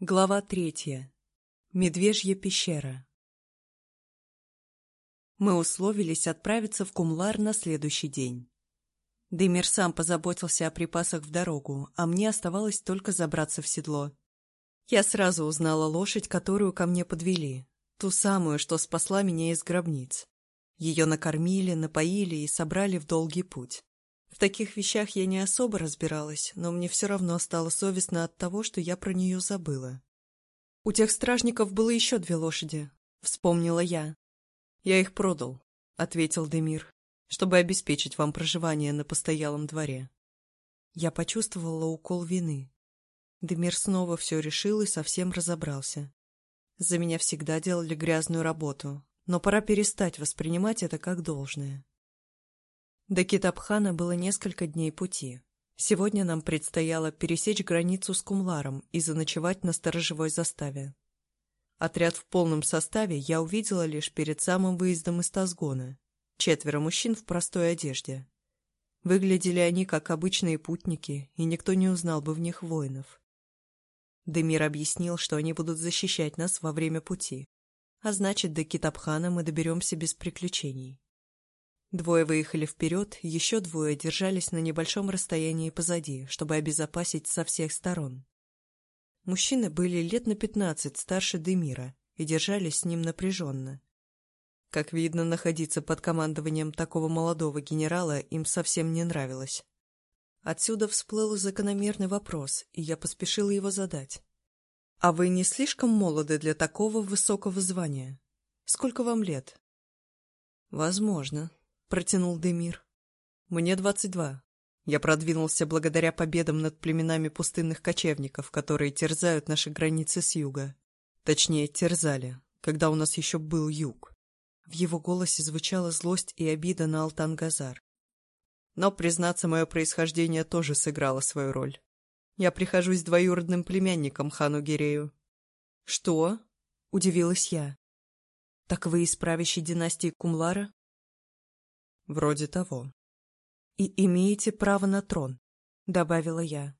Глава третья. Медвежья пещера. Мы условились отправиться в Кумлар на следующий день. Демир сам позаботился о припасах в дорогу, а мне оставалось только забраться в седло. Я сразу узнала лошадь, которую ко мне подвели, ту самую, что спасла меня из гробниц. Ее накормили, напоили и собрали в долгий путь. В таких вещах я не особо разбиралась, но мне все равно стало совестно от того, что я про нее забыла. «У тех стражников было еще две лошади», — вспомнила я. «Я их продал», — ответил Демир, «чтобы обеспечить вам проживание на постоялом дворе». Я почувствовала укол вины. Демир снова все решил и совсем разобрался. За меня всегда делали грязную работу, но пора перестать воспринимать это как должное. До Китабхана было несколько дней пути. Сегодня нам предстояло пересечь границу с Кумларом и заночевать на сторожевой заставе. Отряд в полном составе я увидела лишь перед самым выездом из Тазгона. Четверо мужчин в простой одежде. Выглядели они как обычные путники, и никто не узнал бы в них воинов. Демир объяснил, что они будут защищать нас во время пути. А значит, до Китабхана мы доберемся без приключений. Двое выехали вперед, еще двое держались на небольшом расстоянии позади, чтобы обезопасить со всех сторон. Мужчины были лет на пятнадцать старше Демира и держались с ним напряженно. Как видно, находиться под командованием такого молодого генерала им совсем не нравилось. Отсюда всплыл закономерный вопрос, и я поспешила его задать. «А вы не слишком молоды для такого высокого звания? Сколько вам лет?» «Возможно», — протянул Демир. «Мне двадцать два. Я продвинулся благодаря победам над племенами пустынных кочевников, которые терзают наши границы с юга. Точнее, терзали, когда у нас еще был юг». В его голосе звучала злость и обида на Алтан-Газар. Но, признаться, мое происхождение тоже сыграло свою роль. Я прихожусь двоюродным племянником хану Гирею. «Что?» — удивилась я. «Так вы из правящей династии Кумлара?» «Вроде того». «И имеете право на трон», — добавила я.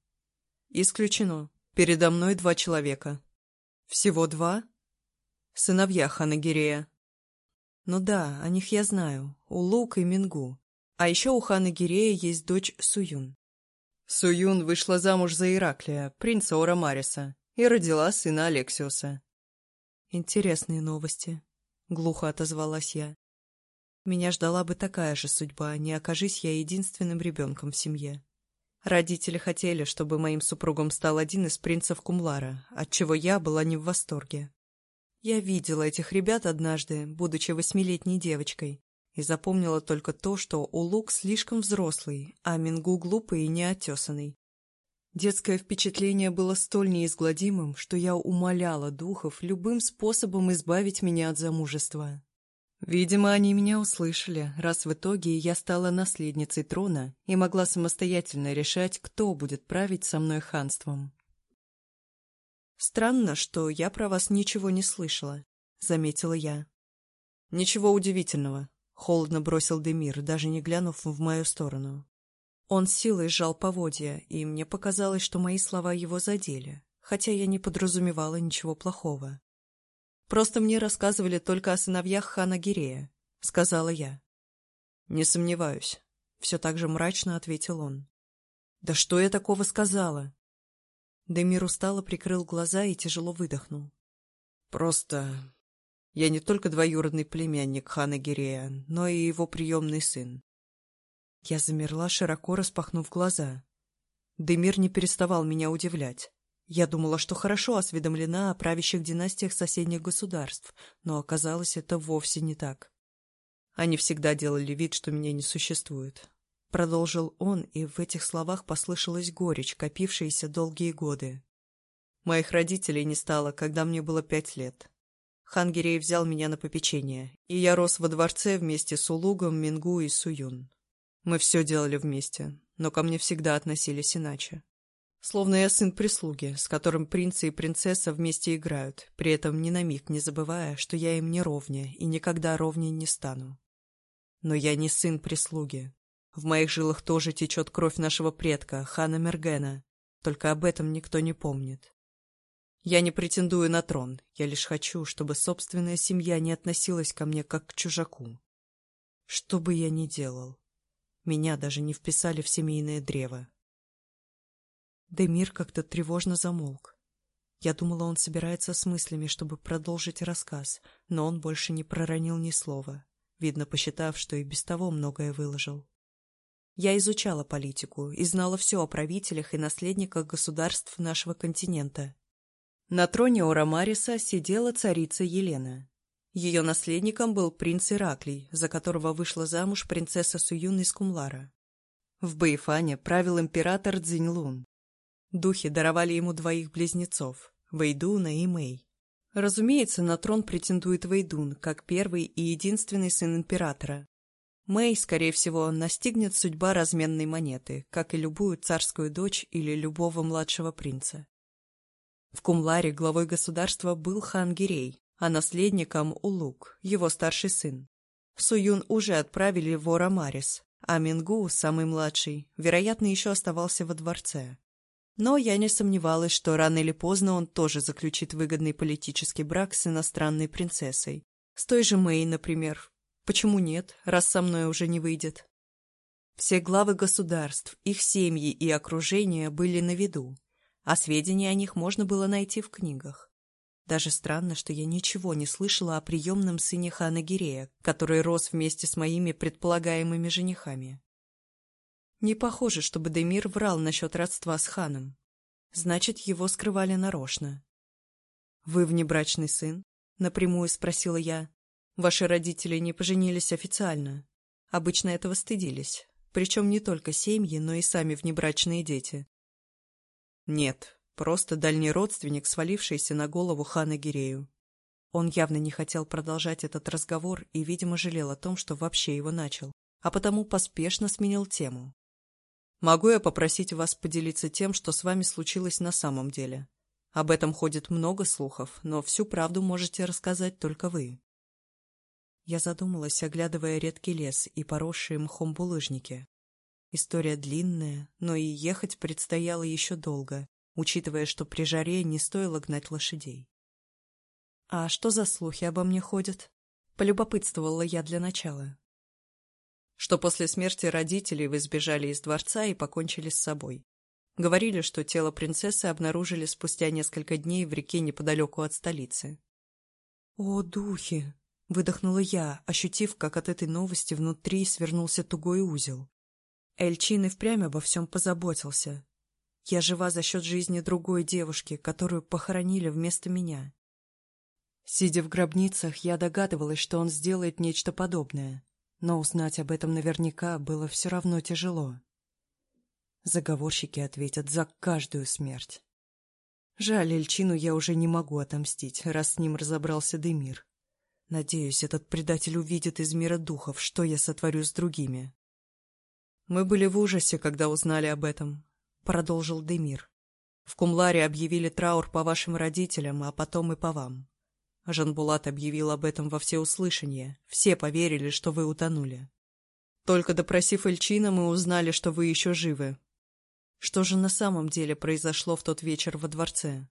«Исключено. Передо мной два человека». «Всего два?» «Сыновья хана Гирея». «Ну да, о них я знаю. Улук и Мингу. А еще у хана Гирея есть дочь Суюн». Суюн вышла замуж за Ираклия, принца Орамариса, и родила сына Алексиуса. «Интересные новости», — глухо отозвалась я. Меня ждала бы такая же судьба, не окажись я единственным ребенком в семье. Родители хотели, чтобы моим супругом стал один из принцев Кумлара, отчего я была не в восторге. Я видела этих ребят однажды, будучи восьмилетней девочкой, и запомнила только то, что Улук слишком взрослый, а Мингу глупый и неотесанный. Детское впечатление было столь неизгладимым, что я умоляла духов любым способом избавить меня от замужества. Видимо, они меня услышали, раз в итоге я стала наследницей трона и могла самостоятельно решать, кто будет править со мной ханством. «Странно, что я про вас ничего не слышала», — заметила я. «Ничего удивительного», — холодно бросил Демир, даже не глянув в мою сторону. Он силой сжал поводья, и мне показалось, что мои слова его задели, хотя я не подразумевала ничего плохого. Просто мне рассказывали только о сыновьях хана Гирея», — сказала я. «Не сомневаюсь», — все так же мрачно ответил он. «Да что я такого сказала?» Демир устало прикрыл глаза и тяжело выдохнул. «Просто... Я не только двоюродный племянник хана Гирея, но и его приемный сын». Я замерла, широко распахнув глаза. Демир не переставал меня удивлять. Я думала, что хорошо осведомлена о правящих династиях соседних государств, но оказалось, это вовсе не так. Они всегда делали вид, что меня не существует. Продолжил он, и в этих словах послышалась горечь, копившаяся долгие годы. Моих родителей не стало, когда мне было пять лет. Хангерей взял меня на попечение, и я рос во дворце вместе с Улугом, Мингу и Суюн. Мы все делали вместе, но ко мне всегда относились иначе. Словно я сын прислуги, с которым принцы и принцесса вместе играют, при этом ни на миг не забывая, что я им не ровня и никогда ровней не стану. Но я не сын прислуги. В моих жилах тоже течет кровь нашего предка, хана Мергена, только об этом никто не помнит. Я не претендую на трон, я лишь хочу, чтобы собственная семья не относилась ко мне как к чужаку. Что бы я ни делал, меня даже не вписали в семейное древо. Демир как-то тревожно замолк. Я думала, он собирается с мыслями, чтобы продолжить рассказ, но он больше не проронил ни слова, видно, посчитав, что и без того многое выложил. Я изучала политику и знала все о правителях и наследниках государств нашего континента. На троне Орамариса сидела царица Елена. Ее наследником был принц Ираклий, за которого вышла замуж принцесса Суюн из Кумлара. В Баифане правил император Цзиньлун. Духи даровали ему двоих близнецов – Вейдуна и Мэй. Разумеется, на трон претендует Вейдун, как первый и единственный сын императора. Мэй, скорее всего, настигнет судьба разменной монеты, как и любую царскую дочь или любого младшего принца. В Кумларе главой государства был хан Гирей, а наследником – Улук, его старший сын. Суюн уже отправили в Орамарис, а Мингу, самый младший, вероятно, еще оставался во дворце. Но я не сомневалась, что рано или поздно он тоже заключит выгодный политический брак с иностранной принцессой. С той же Мэй, например, Почему нет, раз со мной уже не выйдет? Все главы государств, их семьи и окружение были на виду, а сведения о них можно было найти в книгах. Даже странно, что я ничего не слышала о приемном сыне хана Гирея, который рос вместе с моими предполагаемыми женихами. Не похоже, чтобы Демир врал насчет родства с ханом. Значит, его скрывали нарочно. «Вы внебрачный сын?» — напрямую спросила я. Ваши родители не поженились официально. Обычно этого стыдились. Причем не только семьи, но и сами внебрачные дети. Нет, просто дальний родственник, свалившийся на голову хана Гирею. Он явно не хотел продолжать этот разговор и, видимо, жалел о том, что вообще его начал, а потому поспешно сменил тему. «Могу я попросить вас поделиться тем, что с вами случилось на самом деле? Об этом ходит много слухов, но всю правду можете рассказать только вы». Я задумалась, оглядывая редкий лес и поросшие мхом булыжники. История длинная, но и ехать предстояло еще долго, учитывая, что при жаре не стоило гнать лошадей. «А что за слухи обо мне ходят?» — полюбопытствовала я для начала. Что после смерти родителей вы сбежали из дворца и покончили с собой. Говорили, что тело принцессы обнаружили спустя несколько дней в реке неподалеку от столицы. «О, духи!» Выдохнула я, ощутив, как от этой новости внутри свернулся тугой узел. Эльчин и впрямь обо всем позаботился. Я жива за счет жизни другой девушки, которую похоронили вместо меня. Сидя в гробницах, я догадывалась, что он сделает нечто подобное, но узнать об этом наверняка было все равно тяжело. Заговорщики ответят за каждую смерть. Жаль, Эльчину я уже не могу отомстить, раз с ним разобрался Демир. Надеюсь, этот предатель увидит из мира духов, что я сотворю с другими. Мы были в ужасе, когда узнали об этом, продолжил Демир. В Кумларе объявили траур по вашим родителям, а потом и по вам. Жанбулат объявил об этом во всеуслышание. Все поверили, что вы утонули. Только допросив Эльчина, мы узнали, что вы еще живы. Что же на самом деле произошло в тот вечер во дворце?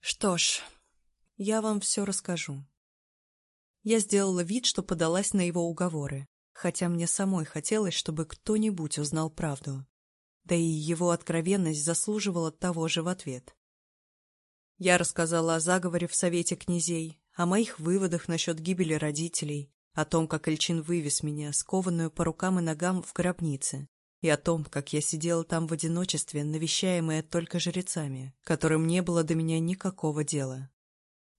Что ж, я вам все расскажу. Я сделала вид, что подалась на его уговоры, хотя мне самой хотелось, чтобы кто-нибудь узнал правду. Да и его откровенность заслуживала того же в ответ. Я рассказала о заговоре в Совете князей, о моих выводах насчет гибели родителей, о том, как Эльчин вывез меня, скованную по рукам и ногам, в гробнице, и о том, как я сидела там в одиночестве, навещаемая только жрецами, которым не было до меня никакого дела.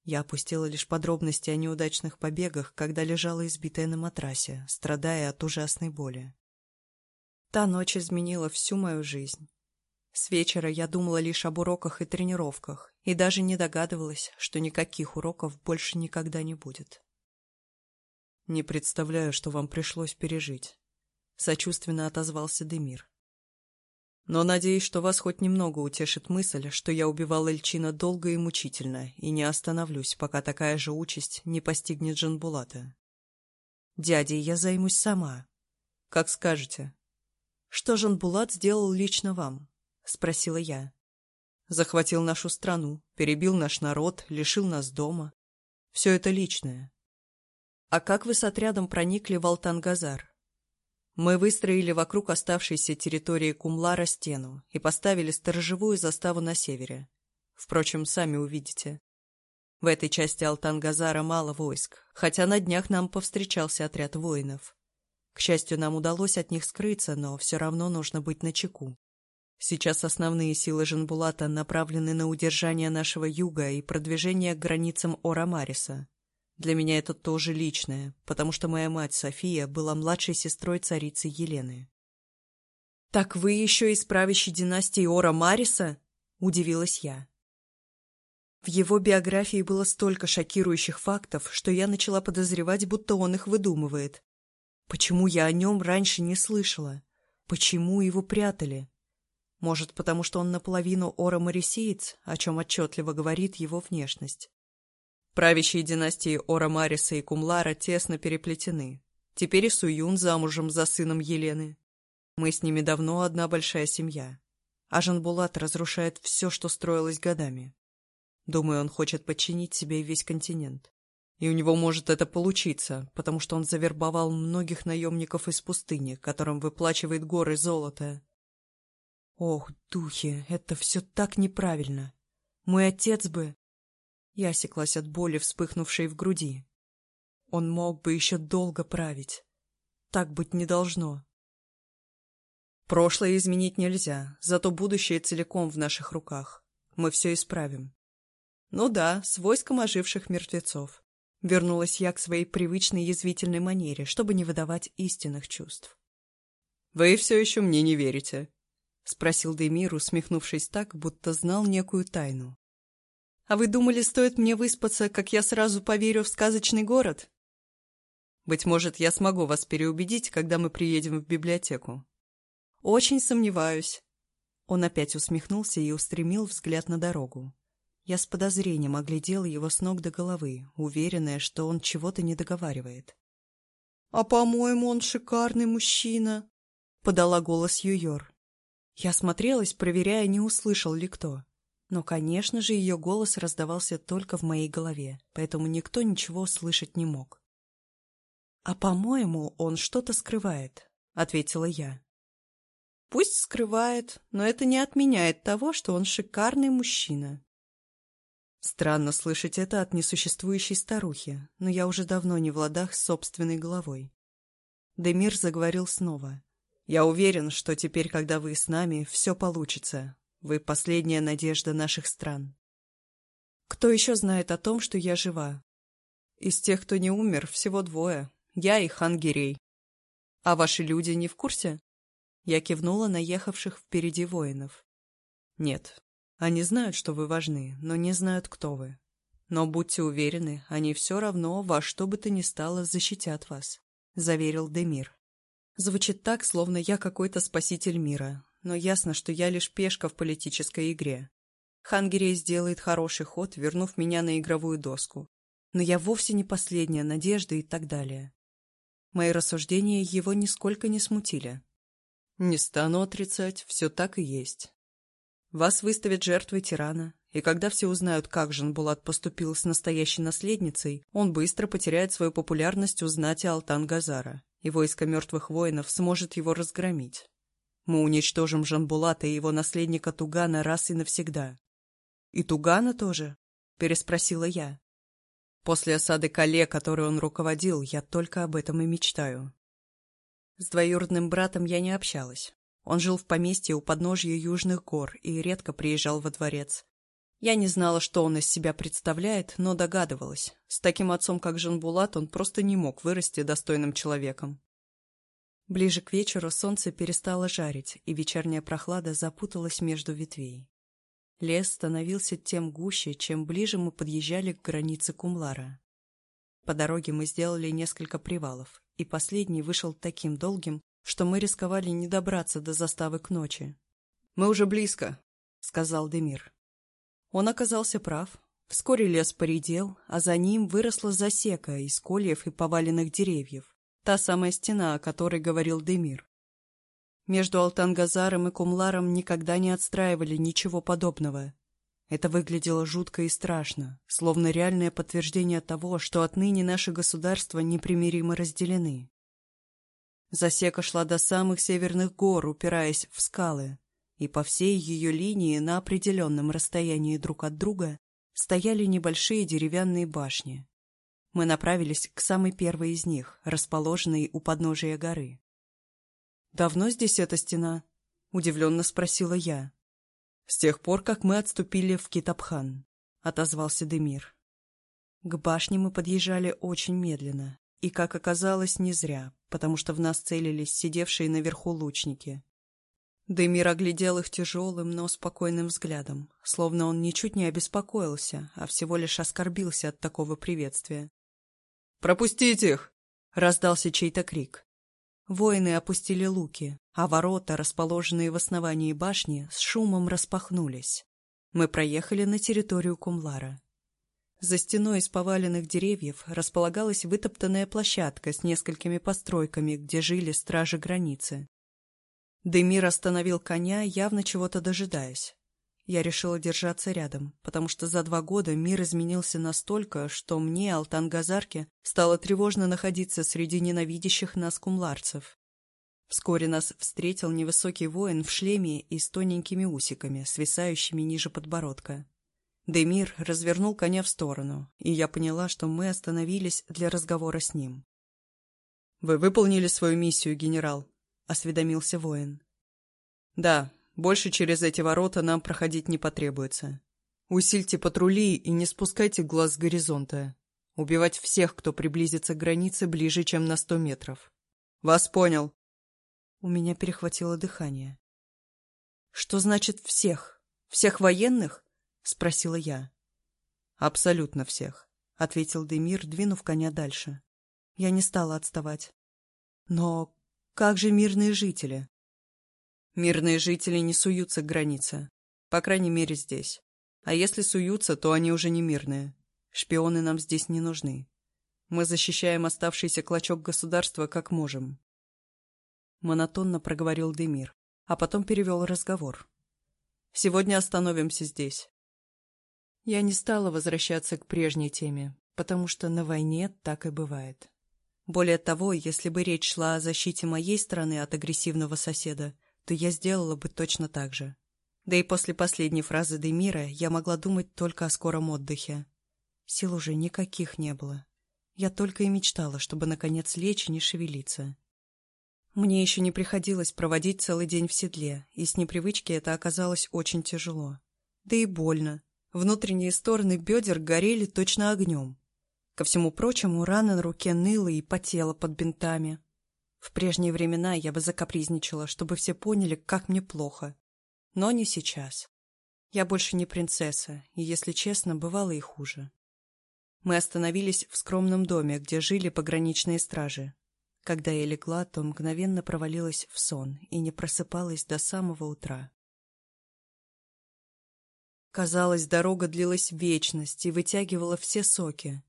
Я опустила лишь подробности о неудачных побегах, когда лежала избитая на матрасе, страдая от ужасной боли. Та ночь изменила всю мою жизнь. С вечера я думала лишь об уроках и тренировках, и даже не догадывалась, что никаких уроков больше никогда не будет. «Не представляю, что вам пришлось пережить», — сочувственно отозвался Демир. Но надеюсь, что вас хоть немного утешит мысль, что я убивал Эльчина долго и мучительно, и не остановлюсь, пока такая же участь не постигнет Жанбулата. Дядей я займусь сама. Как скажете. Что Жанбулат сделал лично вам? Спросила я. захватил нашу страну, перебил наш народ, лишил нас дома. Все это личное. А как вы с отрядом проникли в Алтангазар? Мы выстроили вокруг оставшейся территории Кумлара стену и поставили сторожевую заставу на севере. Впрочем, сами увидите. В этой части Алтангазара мало войск, хотя на днях нам повстречался отряд воинов. К счастью, нам удалось от них скрыться, но все равно нужно быть начеку. Сейчас основные силы Жанбулата направлены на удержание нашего юга и продвижение к границам Орамариса. Для меня это тоже личное, потому что моя мать София была младшей сестрой царицы Елены. «Так вы еще из правящей династии Ора Мариса?» – удивилась я. В его биографии было столько шокирующих фактов, что я начала подозревать, будто он их выдумывает. Почему я о нем раньше не слышала? Почему его прятали? Может, потому что он наполовину ора-марисиец, о чем отчетливо говорит его внешность. Правящие династии Ора-Мариса и Кумлара тесно переплетены. Теперь и Суюн замужем за сыном Елены. Мы с ними давно одна большая семья. А Жанбулат разрушает все, что строилось годами. Думаю, он хочет подчинить себе весь континент. И у него может это получиться, потому что он завербовал многих наемников из пустыни, которым выплачивает горы золота. Ох, духи, это все так неправильно. Мой отец бы... Я осеклась от боли, вспыхнувшей в груди. Он мог бы еще долго править. Так быть не должно. Прошлое изменить нельзя, зато будущее целиком в наших руках. Мы все исправим. Ну да, с войском оживших мертвецов. Вернулась я к своей привычной язвительной манере, чтобы не выдавать истинных чувств. «Вы все еще мне не верите?» — спросил Демир, усмехнувшись так, будто знал некую тайну. «А вы думали, стоит мне выспаться, как я сразу поверю в сказочный город?» «Быть может, я смогу вас переубедить, когда мы приедем в библиотеку». «Очень сомневаюсь». Он опять усмехнулся и устремил взгляд на дорогу. Я с подозрением оглядела его с ног до головы, уверенная, что он чего-то не договаривает. «А, по-моему, он шикарный мужчина», — подала голос Юйор. Я смотрелась, проверяя, не услышал ли кто. Но, конечно же, ее голос раздавался только в моей голове, поэтому никто ничего слышать не мог. «А, по-моему, он что-то скрывает», — ответила я. «Пусть скрывает, но это не отменяет того, что он шикарный мужчина», Странно слышать это от несуществующей старухи, но я уже давно не в ладах с собственной головой. Демир заговорил снова. «Я уверен, что теперь, когда вы с нами, все получится. Вы последняя надежда наших стран. Кто еще знает о том, что я жива? Из тех, кто не умер, всего двое. Я и хан Гирей. А ваши люди не в курсе?» Я кивнула на ехавших впереди воинов. «Нет, они знают, что вы важны, но не знают, кто вы. Но будьте уверены, они все равно во что бы то ни стало защитят вас», — заверил Демир. Звучит так, словно я какой-то спаситель мира, но ясно, что я лишь пешка в политической игре. Хангерей сделает хороший ход, вернув меня на игровую доску. Но я вовсе не последняя надежда и так далее. Мои рассуждения его нисколько не смутили. Не стану отрицать, все так и есть. Вас выставят жертвой тирана, и когда все узнают, как Жанбулат поступил с настоящей наследницей, он быстро потеряет свою популярность у знати Алтан-Газара, и войско мертвых воинов сможет его разгромить. Мы уничтожим Жанбулата и его наследника Тугана раз и навсегда. «И Тугана тоже?» — переспросила я. После осады Кале, которой он руководил, я только об этом и мечтаю. С двоюродным братом я не общалась. Он жил в поместье у подножья Южных гор и редко приезжал во дворец. Я не знала, что он из себя представляет, но догадывалась. С таким отцом, как Жанбулат, он просто не мог вырасти достойным человеком. Ближе к вечеру солнце перестало жарить, и вечерняя прохлада запуталась между ветвей. Лес становился тем гуще, чем ближе мы подъезжали к границе Кумлара. По дороге мы сделали несколько привалов, и последний вышел таким долгим, что мы рисковали не добраться до заставы к ночи. «Мы уже близко», — сказал Демир. Он оказался прав. Вскоре лес поредел, а за ним выросла засека из кольев и поваленных деревьев. Та самая стена, о которой говорил Демир. Между Алтангазаром и Кумларом никогда не отстраивали ничего подобного. Это выглядело жутко и страшно, словно реальное подтверждение того, что отныне наши государства непримиримо разделены. Засека шла до самых северных гор, упираясь в скалы, и по всей ее линии на определенном расстоянии друг от друга стояли небольшие деревянные башни. Мы направились к самой первой из них, расположенной у подножия горы. «Давно здесь эта стена?» — удивленно спросила я. «С тех пор, как мы отступили в Китабхан», — отозвался Демир. К башне мы подъезжали очень медленно, и, как оказалось, не зря, потому что в нас целились сидевшие наверху лучники. Демир оглядел их тяжелым, но спокойным взглядом, словно он ничуть не обеспокоился, а всего лишь оскорбился от такого приветствия. «Пропустить их!» — раздался чей-то крик. Воины опустили луки, а ворота, расположенные в основании башни, с шумом распахнулись. Мы проехали на территорию Кумлара. За стеной из поваленных деревьев располагалась вытоптанная площадка с несколькими постройками, где жили стражи границы. Демир остановил коня, явно чего-то дожидаясь. Я решила держаться рядом, потому что за два года мир изменился настолько, что мне, Алтан Газарке, стало тревожно находиться среди ненавидящих нас кумларцев. Вскоре нас встретил невысокий воин в шлеме и с тоненькими усиками, свисающими ниже подбородка. Демир развернул коня в сторону, и я поняла, что мы остановились для разговора с ним. «Вы выполнили свою миссию, генерал», осведомился воин. «Да, больше через эти ворота нам проходить не потребуется. Усильте патрули и не спускайте глаз с горизонта. Убивать всех, кто приблизится к границе ближе, чем на сто метров. Вас понял!» У меня перехватило дыхание. «Что значит «всех»? Всех военных?» — спросила я. «Абсолютно всех», — ответил Демир, двинув коня дальше. Я не стала отставать. «Но как же мирные жители? Мирные жители не суются к границе. По крайней мере, здесь. А если суются, то они уже не мирные. Шпионы нам здесь не нужны. Мы защищаем оставшийся клочок государства как можем. Монотонно проговорил Демир, а потом перевел разговор. Сегодня остановимся здесь. Я не стала возвращаться к прежней теме, потому что на войне так и бывает. Более того, если бы речь шла о защите моей страны от агрессивного соседа, то я сделала бы точно так же. Да и после последней фразы Демира я могла думать только о скором отдыхе. Сил уже никаких не было. Я только и мечтала, чтобы наконец лечь и не шевелиться. Мне еще не приходилось проводить целый день в седле, и с непривычки это оказалось очень тяжело. Да и больно. Внутренние стороны бедер горели точно огнем. Ко всему прочему, рана на руке ныла и потела под бинтами. В прежние времена я бы закапризничала, чтобы все поняли, как мне плохо. Но не сейчас. Я больше не принцесса, и, если честно, бывало и хуже. Мы остановились в скромном доме, где жили пограничные стражи. Когда я легла, то мгновенно провалилась в сон и не просыпалась до самого утра. Казалось, дорога длилась вечность и вытягивала все соки.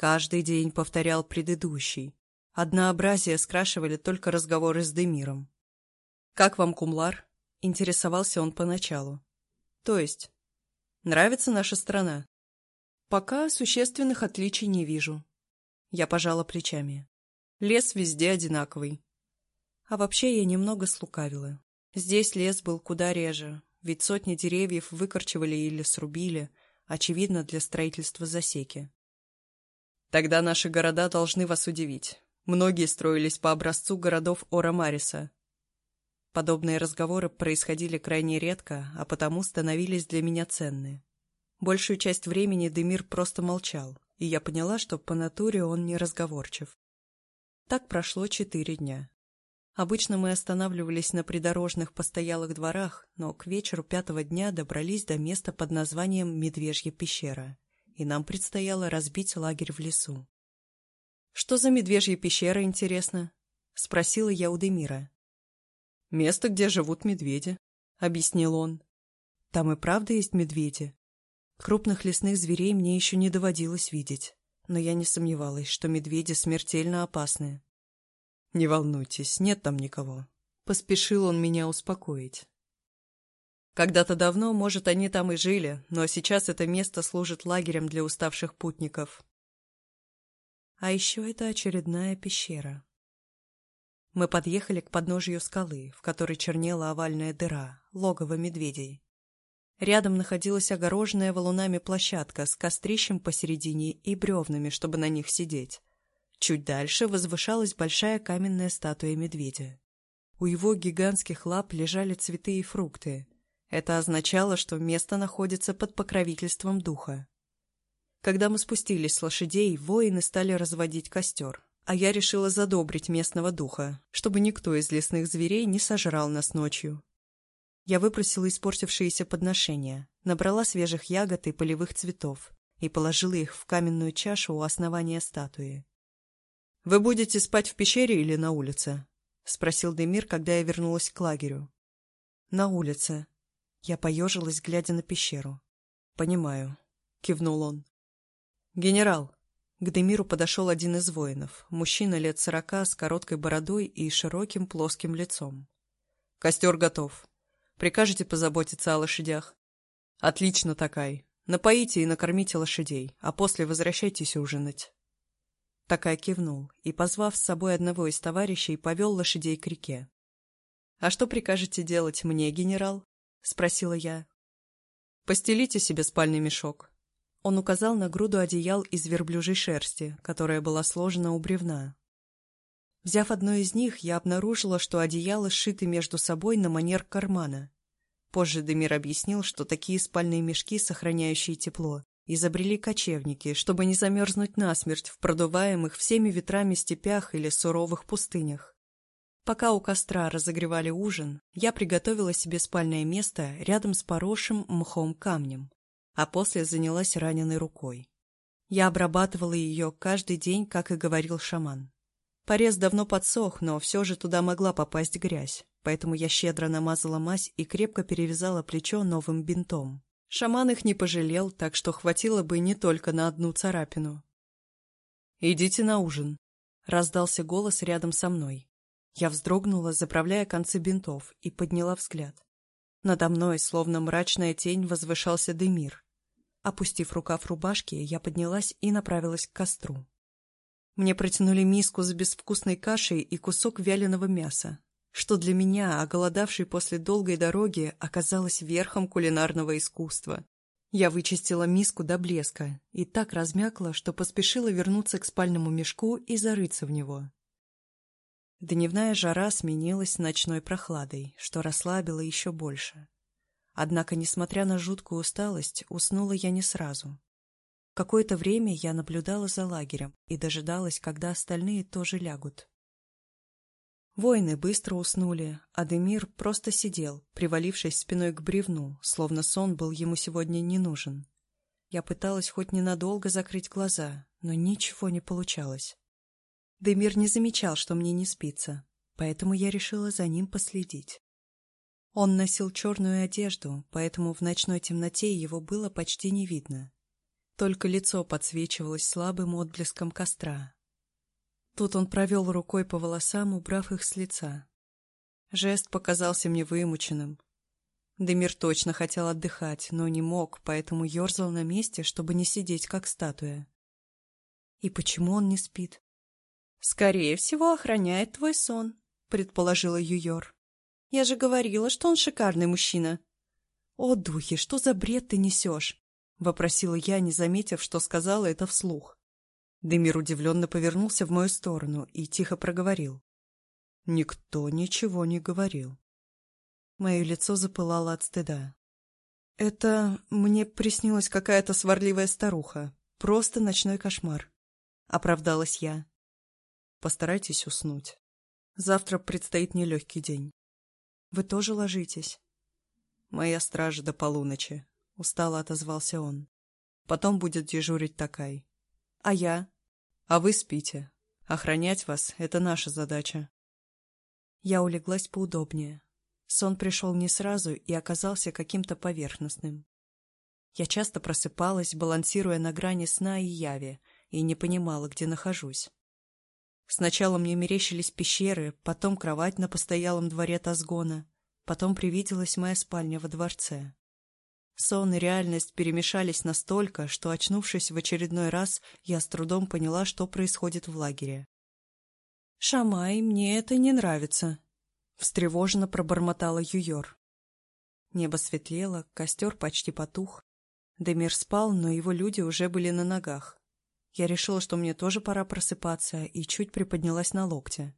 Каждый день повторял предыдущий. Однообразие скрашивали только разговоры с Демиром. «Как вам Кумлар?» — интересовался он поначалу. «То есть? Нравится наша страна?» «Пока существенных отличий не вижу». Я пожала плечами. Лес везде одинаковый. А вообще я немного слукавила. Здесь лес был куда реже, ведь сотни деревьев выкорчевали или срубили, очевидно, для строительства засеки. Тогда наши города должны вас удивить. Многие строились по образцу городов Ора-Мариса. Подобные разговоры происходили крайне редко, а потому становились для меня ценны. Большую часть времени Демир просто молчал, и я поняла, что по натуре он не разговорчив. Так прошло четыре дня. Обычно мы останавливались на придорожных постоялых дворах, но к вечеру пятого дня добрались до места под названием Медвежья пещера и нам предстояло разбить лагерь в лесу. «Что за медвежья пещера, интересно?» — спросила я у Демира. «Место, где живут медведи», — объяснил он. «Там и правда есть медведи. Крупных лесных зверей мне еще не доводилось видеть, но я не сомневалась, что медведи смертельно опасны». «Не волнуйтесь, нет там никого», — поспешил он меня успокоить. Когда-то давно, может, они там и жили, но сейчас это место служит лагерем для уставших путников. А еще это очередная пещера. Мы подъехали к подножию скалы, в которой чернела овальная дыра, логово медведей. Рядом находилась огороженная валунами площадка с кострищем посередине и бревнами, чтобы на них сидеть. Чуть дальше возвышалась большая каменная статуя медведя. У его гигантских лап лежали цветы и фрукты. Это означало, что место находится под покровительством духа. Когда мы спустились с лошадей, воины стали разводить костер, а я решила задобрить местного духа, чтобы никто из лесных зверей не сожрал нас ночью. Я выпросила испортившиеся подношения, набрала свежих ягод и полевых цветов и положила их в каменную чашу у основания статуи. «Вы будете спать в пещере или на улице?» — спросил Демир, когда я вернулась к лагерю. «На улице». Я поежилась, глядя на пещеру. «Понимаю», — кивнул он. «Генерал», к Демиру подошел один из воинов, мужчина лет сорока с короткой бородой и широким плоским лицом. «Костер готов. Прикажете позаботиться о лошадях?» «Отлично, Такай. Напоите и накормите лошадей, а после возвращайтесь ужинать». Такай кивнул и, позвав с собой одного из товарищей, повел лошадей к реке. «А что прикажете делать мне, генерал?» — спросила я. «Постелите себе спальный мешок. Он указал на груду одеял из верблюжьей шерсти, которая была сложена у бревна. Взяв одно из них, я обнаружила, что одеяла сшиты между собой на манер кармана. Позже Демир объяснил, что такие спальные мешки, сохраняющие тепло, изобрели кочевники, чтобы не замерзнуть насмерть в продуваемых всеми ветрами степях или суровых пустынях. Пока у костра разогревали ужин, я приготовила себе спальное место рядом с поросшим мхом камнем а после занялась раненой рукой. Я обрабатывала ее каждый день, как и говорил шаман. Порез давно подсох, но все же туда могла попасть грязь, поэтому я щедро намазала мазь и крепко перевязала плечо новым бинтом. Шаман их не пожалел, так что хватило бы не только на одну царапину. «Идите на ужин», — раздался голос рядом со мной. Я вздрогнула, заправляя концы бинтов, и подняла взгляд. Надо мной, словно мрачная тень, возвышался Демир. Опустив рукав рубашки, я поднялась и направилась к костру. Мне протянули миску с безвкусной кашей и кусок вяленого мяса, что для меня, оголодавшей после долгой дороги, оказалось верхом кулинарного искусства. Я вычистила миску до блеска и так размякла, что поспешила вернуться к спальному мешку и зарыться в него. Дневная жара сменилась ночной прохладой, что расслабило еще больше. Однако, несмотря на жуткую усталость, уснула я не сразу. Какое-то время я наблюдала за лагерем и дожидалась, когда остальные тоже лягут. Воины быстро уснули, а Демир просто сидел, привалившись спиной к бревну, словно сон был ему сегодня не нужен. Я пыталась хоть ненадолго закрыть глаза, но ничего не получалось. Демир не замечал, что мне не спится, поэтому я решила за ним последить. Он носил черную одежду, поэтому в ночной темноте его было почти не видно. Только лицо подсвечивалось слабым отблеском костра. Тут он провел рукой по волосам, убрав их с лица. Жест показался мне вымученным. Демир точно хотел отдыхать, но не мог, поэтому ерзал на месте, чтобы не сидеть как статуя. И почему он не спит? «Скорее всего, охраняет твой сон», — предположила Юйор. «Я же говорила, что он шикарный мужчина». «О, духи, что за бред ты несешь?» — вопросила я, не заметив, что сказала это вслух. Демир удивленно повернулся в мою сторону и тихо проговорил. Никто ничего не говорил. Мое лицо запылало от стыда. «Это мне приснилась какая-то сварливая старуха. Просто ночной кошмар», — оправдалась я. Постарайтесь уснуть. Завтра предстоит нелегкий день. Вы тоже ложитесь? Моя стража до полуночи. Устало отозвался он. Потом будет дежурить такай. А я? А вы спите. Охранять вас — это наша задача. Я улеглась поудобнее. Сон пришел не сразу и оказался каким-то поверхностным. Я часто просыпалась, балансируя на грани сна и яви, и не понимала, где нахожусь. Сначала мне мерещились пещеры, потом кровать на постоялом дворе Тазгона, Потом привиделась моя спальня во дворце. Сон и реальность перемешались настолько, что, очнувшись в очередной раз, я с трудом поняла, что происходит в лагере. «Шамай, мне это не нравится», — встревоженно пробормотала Юйор. Небо светлело, костер почти потух. Демир спал, но его люди уже были на ногах. Я решила, что мне тоже пора просыпаться, и чуть приподнялась на локте.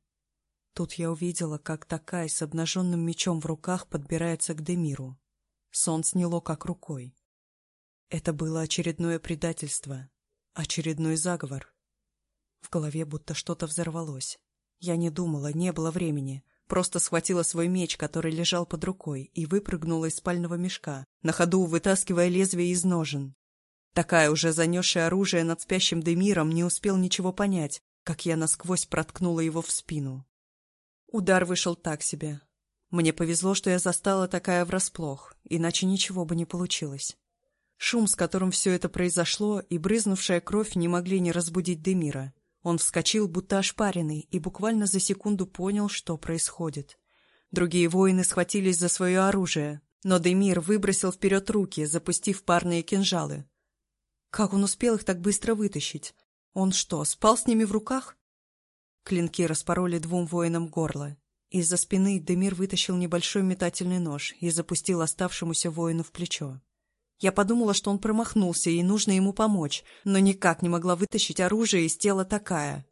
Тут я увидела, как такая с обнаженным мечом в руках подбирается к Демиру. Сон сняло как рукой. Это было очередное предательство, очередной заговор. В голове будто что-то взорвалось. Я не думала, не было времени. Просто схватила свой меч, который лежал под рукой, и выпрыгнула из спального мешка, на ходу вытаскивая лезвие из ножен. Такая уже занесшая оружие над спящим Демиром не успел ничего понять, как я насквозь проткнула его в спину. Удар вышел так себе. Мне повезло, что я застала такая врасплох, иначе ничего бы не получилось. Шум, с которым все это произошло, и брызнувшая кровь не могли не разбудить Демира. Он вскочил, будто ошпаренный, и буквально за секунду понял, что происходит. Другие воины схватились за свое оружие, но Демир выбросил вперед руки, запустив парные кинжалы. Как он успел их так быстро вытащить? Он что, спал с ними в руках? Клинки распороли двум воинам горло. Из-за спины Демир вытащил небольшой метательный нож и запустил оставшемуся воину в плечо. Я подумала, что он промахнулся, и нужно ему помочь, но никак не могла вытащить оружие из тела такая.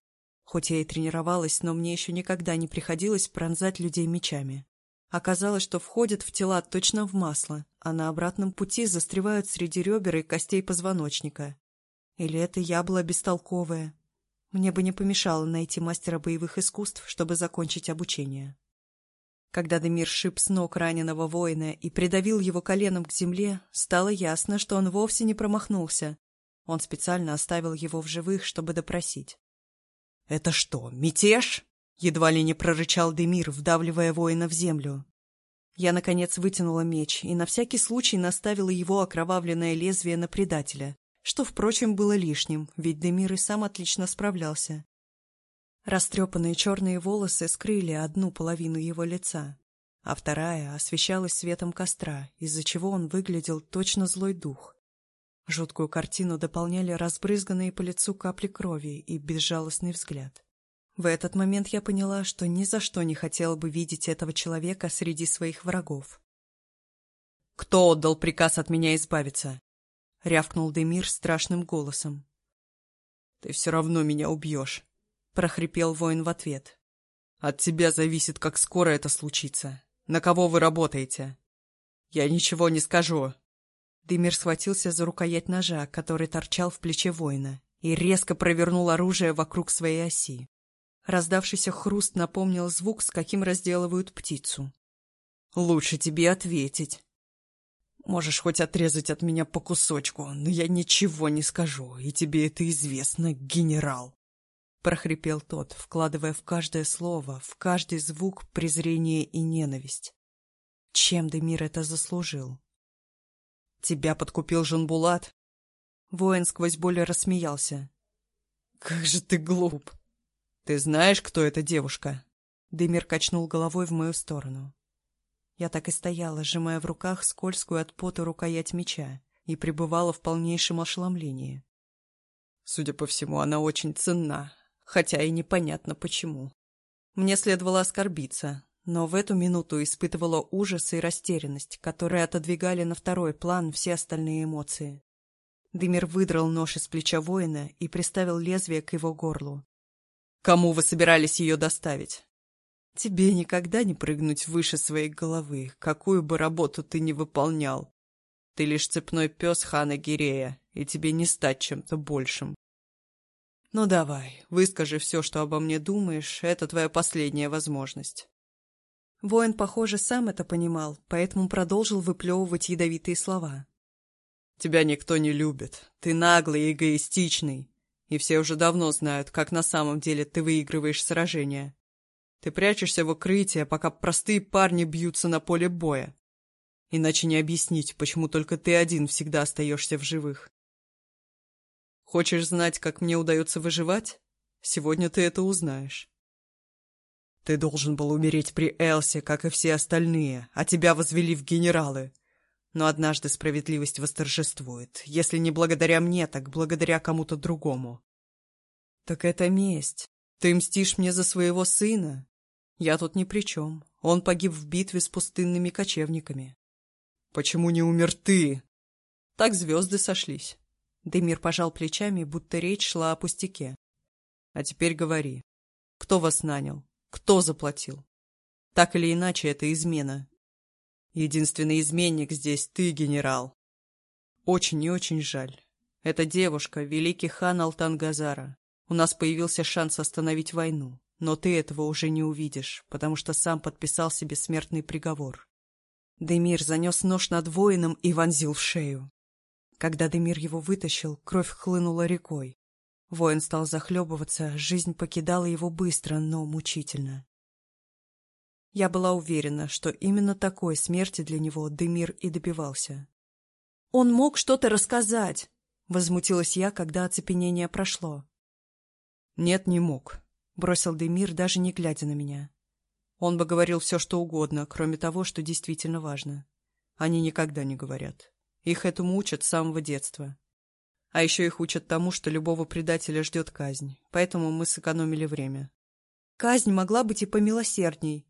Хоть я и тренировалась, но мне еще никогда не приходилось пронзать людей мечами. Оказалось, что входят в тела точно в масло, а на обратном пути застревают среди ребер и костей позвоночника. Или это я была бестолковая, мне бы не помешало найти мастера боевых искусств, чтобы закончить обучение. Когда Демир шип с ног раненого воина и придавил его коленом к земле, стало ясно, что он вовсе не промахнулся. Он специально оставил его в живых, чтобы допросить. — Это что, мятеж? — едва ли не прорычал Демир, вдавливая воина в землю. Я, наконец, вытянула меч и на всякий случай наставила его окровавленное лезвие на предателя, что, впрочем, было лишним, ведь Демир и сам отлично справлялся. Растрепанные черные волосы скрыли одну половину его лица, а вторая освещалась светом костра, из-за чего он выглядел точно злой дух. Жуткую картину дополняли разбрызганные по лицу капли крови и безжалостный взгляд. В этот момент я поняла, что ни за что не хотела бы видеть этого человека среди своих врагов. «Кто отдал приказ от меня избавиться?» — рявкнул Демир страшным голосом. «Ты все равно меня убьешь», — прохрипел воин в ответ. «От тебя зависит, как скоро это случится. На кого вы работаете?» «Я ничего не скажу». Демир схватился за рукоять ножа, который торчал в плече воина, и резко провернул оружие вокруг своей оси. Раздавшийся хруст напомнил звук, с каким разделывают птицу. «Лучше тебе ответить», Можешь хоть отрезать от меня по кусочку, но я ничего не скажу, и тебе это известно, генерал. Прохрипел тот, вкладывая в каждое слово, в каждый звук презрение и ненависть. Чем Демир это заслужил? Тебя подкупил Жанбулат? Воин сквозь боль рассмеялся. Как же ты глуп! Ты знаешь, кто эта девушка? Демир качнул головой в мою сторону. Я так и стояла, сжимая в руках скользкую от пота рукоять меча, и пребывала в полнейшем ошеломлении. Судя по всему, она очень ценна, хотя и непонятно почему. Мне следовало оскорбиться, но в эту минуту испытывала ужас и растерянность, которые отодвигали на второй план все остальные эмоции. Дымир выдрал нож из плеча воина и приставил лезвие к его горлу. «Кому вы собирались ее доставить?» Тебе никогда не прыгнуть выше своей головы, какую бы работу ты ни выполнял. Ты лишь цепной пес хана Гирея, и тебе не стать чем-то большим. Ну давай, выскажи все, что обо мне думаешь, это твоя последняя возможность. Воин, похоже, сам это понимал, поэтому продолжил выплевывать ядовитые слова. Тебя никто не любит, ты наглый и эгоистичный, и все уже давно знают, как на самом деле ты выигрываешь сражения. Ты прячешься в укрытие, пока простые парни бьются на поле боя. Иначе не объяснить, почему только ты один всегда остаешься в живых. Хочешь знать, как мне удается выживать? Сегодня ты это узнаешь. Ты должен был умереть при Элсе, как и все остальные, а тебя возвели в генералы. Но однажды справедливость восторжествует. Если не благодаря мне, так благодаря кому-то другому. Так это месть. Ты мстишь мне за своего сына? Я тут ни при чем. Он погиб в битве с пустынными кочевниками. Почему не умер ты? Так звезды сошлись. Демир пожал плечами, будто речь шла о пустяке. А теперь говори. Кто вас нанял? Кто заплатил? Так или иначе, это измена. Единственный изменник здесь ты, генерал. Очень и очень жаль. Эта девушка — великий хан Алтангазара. У нас появился шанс остановить войну, но ты этого уже не увидишь, потому что сам подписал себе смертный приговор. Демир занес нож над воином и вонзил в шею. Когда Демир его вытащил, кровь хлынула рекой. Воин стал захлебываться, жизнь покидала его быстро, но мучительно. Я была уверена, что именно такой смерти для него Демир и добивался. «Он мог что-то рассказать!» — возмутилась я, когда оцепенение прошло. «Нет, не мог», — бросил Демир, даже не глядя на меня. Он бы говорил все, что угодно, кроме того, что действительно важно. Они никогда не говорят. Их этому учат с самого детства. А еще их учат тому, что любого предателя ждет казнь, поэтому мы сэкономили время. «Казнь могла быть и помилосердней», —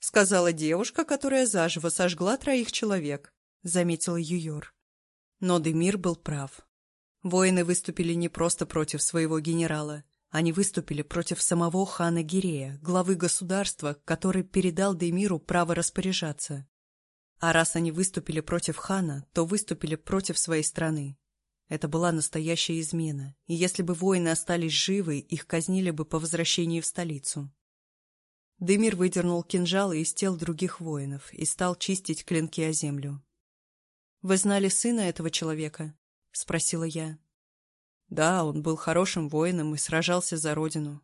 сказала девушка, которая заживо сожгла троих человек, — заметила Юйор. Но Демир был прав. Воины выступили не просто против своего генерала. Они выступили против самого хана Гирея, главы государства, который передал Демиру право распоряжаться. А раз они выступили против хана, то выступили против своей страны. Это была настоящая измена, и если бы воины остались живы, их казнили бы по возвращении в столицу. Дымир выдернул кинжалы из тел других воинов и стал чистить клинки о землю. «Вы знали сына этого человека?» — спросила я. «Да, он был хорошим воином и сражался за родину».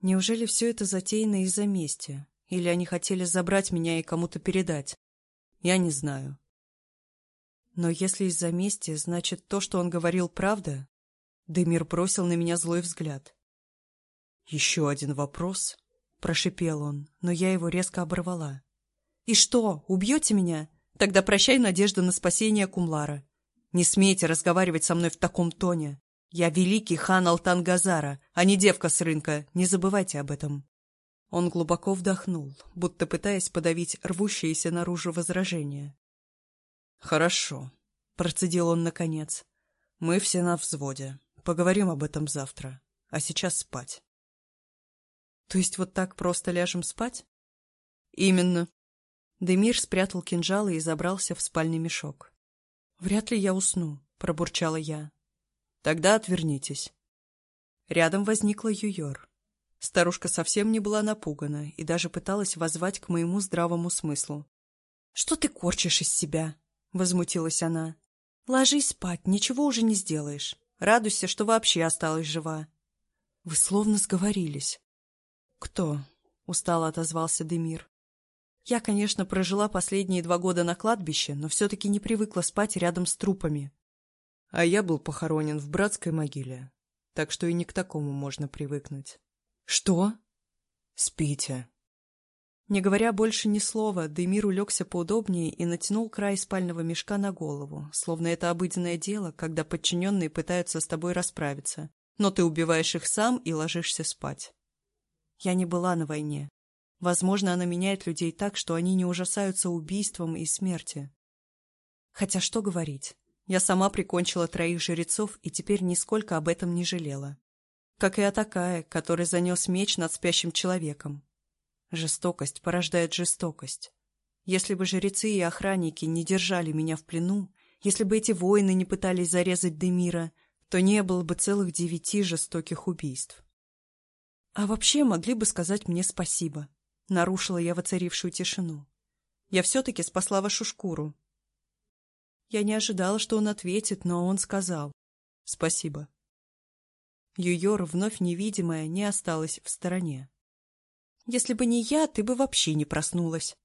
«Неужели все это затеяно из-за мести? Или они хотели забрать меня и кому-то передать? Я не знаю». «Но если из-за мести, значит, то, что он говорил, правда?» Демир бросил на меня злой взгляд. «Еще один вопрос?» — прошипел он, но я его резко оборвала. «И что, убьете меня? Тогда прощай надежда на спасение Кумлара. Не смейте разговаривать со мной в таком тоне. Я великий хан Алтангазара, а не девка с рынка, не забывайте об этом». Он глубоко вдохнул, будто пытаясь подавить рвущиеся наружу возражения. «Хорошо», — процедил он наконец. «Мы все на взводе. Поговорим об этом завтра. А сейчас спать». То есть вот так просто ляжем спать? Именно. Демир спрятал кинжалы и забрался в спальный мешок. Вряд ли я усну, пробурчала я. Тогда отвернитесь. Рядом возникла Юйор. Старушка совсем не была напугана и даже пыталась воззвать к моему здравому смыслу. «Что ты корчишь из себя?» — возмутилась она. «Ложись спать, ничего уже не сделаешь. Радуйся, что вообще осталась жива». «Вы словно сговорились». «Кто?» — устало отозвался Демир. «Я, конечно, прожила последние два года на кладбище, но все-таки не привыкла спать рядом с трупами. А я был похоронен в братской могиле, так что и не к такому можно привыкнуть». «Что?» «Спите». Не говоря больше ни слова, Демир улегся поудобнее и натянул край спального мешка на голову, словно это обыденное дело, когда подчиненные пытаются с тобой расправиться, но ты убиваешь их сам и ложишься спать. Я не была на войне. Возможно, она меняет людей так, что они не ужасаются убийством и смерти. Хотя что говорить, я сама прикончила троих жрецов и теперь нисколько об этом не жалела. Как и Атакая, который занес меч над спящим человеком. Жестокость порождает жестокость. Если бы жрецы и охранники не держали меня в плену, если бы эти воины не пытались зарезать Демира, то не было бы целых девяти жестоких убийств. А вообще могли бы сказать мне спасибо. Нарушила я воцарившую тишину. Я все-таки спасла вашу шкуру. Я не ожидала, что он ответит, но он сказал. Спасибо. Юйор, вновь невидимая, не осталась в стороне. Если бы не я, ты бы вообще не проснулась.